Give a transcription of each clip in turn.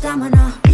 stamina.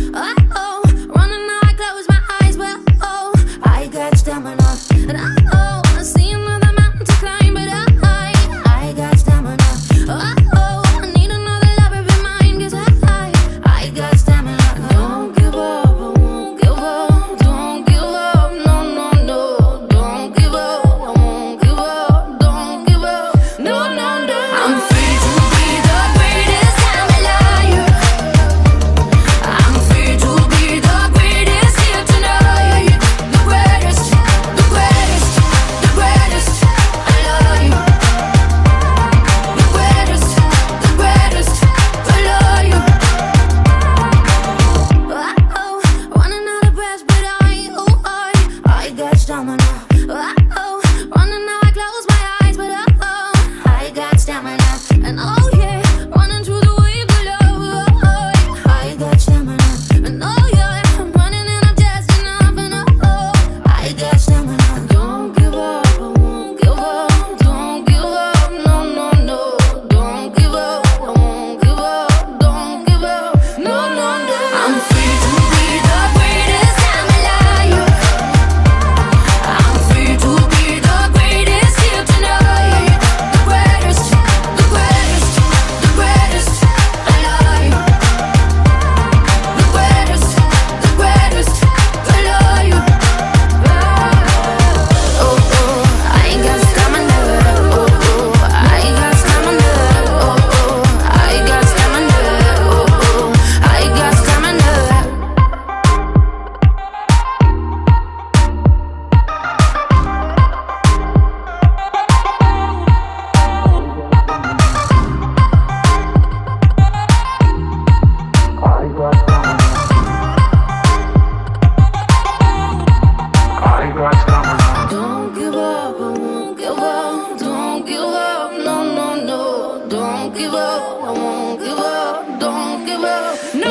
don't give up. No.